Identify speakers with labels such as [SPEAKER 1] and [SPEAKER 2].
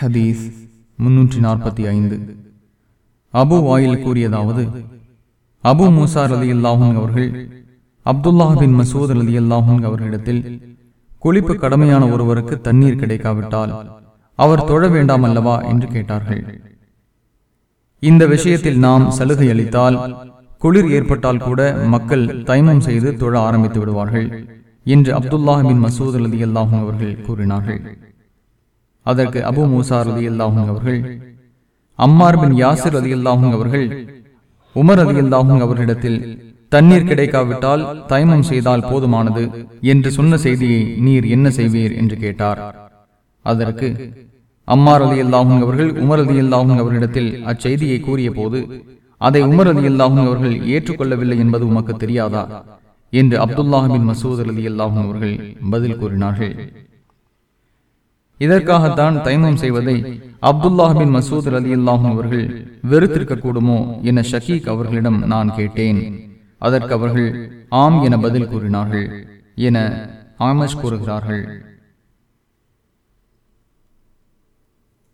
[SPEAKER 1] ஹதீஸ் முன்னூற்றி நாற்பத்தி ஐந்து. அபு வாயில் கூறியதாவது அபு மூசா ரதி அல்லாஹூன் அவர்கள் அப்துல்லா பின் மசூத் ரதி அல்லாஹூன் அவர்களிடத்தில் குளிப்பு கடமையான ஒருவருக்கு தண்ணீர் கிடைக்காவிட்டால் அவர் தொழ வேண்டாம் அல்லவா என்று கேட்டார்கள். இந்த விஷயத்தில் நாம் சலுகை அளித்தால் குளிர் ஏற்பட்டால் கூட மக்கள் தைமம் செய்து தொழ ஆரம்பித்து விடுவார்கள் என்று அப்துல்லாஹ் பின் மசூத் ரதி அல்லாஹூன் அவர்கள் கூறினார்கள். அதற்கு அபு மூசா ரதி அல்லாஹும் அவர்கள் அம்மார் பின் யாசிர் ரதி அல்லாஹும் அவர்கள் உமர் ரதி அல்லாஹும் அவர்களிடத்தில் தண்ணீர் கிடைக்காவிட்டால் தைமம் செய்தால் போதுமானது என்று சொன்ன செய்தியை நீர் என்ன செய்வீர் என்று கேட்டார். அதற்கு அம்மார் அலி அல்லாஹும் அவர்கள் உமர் அலி அல்லாஹும் அவர்களிடத்தில் அச்செய்தியை கூறிய போது அதை உமர் அலி அல்லாஹும் அவர்கள் ஏற்றுக்கொள்ளவில்லை என்பது உமக்கு தெரியாதா? என்று அப்துல்லாஹின் மசூத் அலி அல்லாஹும் அவர்கள் பதில் கூறினார்கள். இதற்காகத்தான் தைமம் செய்வதை அப்துல்லாஹின் மசூத் அலி அல்லாஹும் அவர்கள் வெறுத்திருக்க கூடுமோ என ஷகீக் அவர்களிடம் நான் கேட்டேன். அதற்கு அவர்கள் ஆம் என பதில் கூறினார்கள். என ஆமஷ் கூறுகிறார்கள்.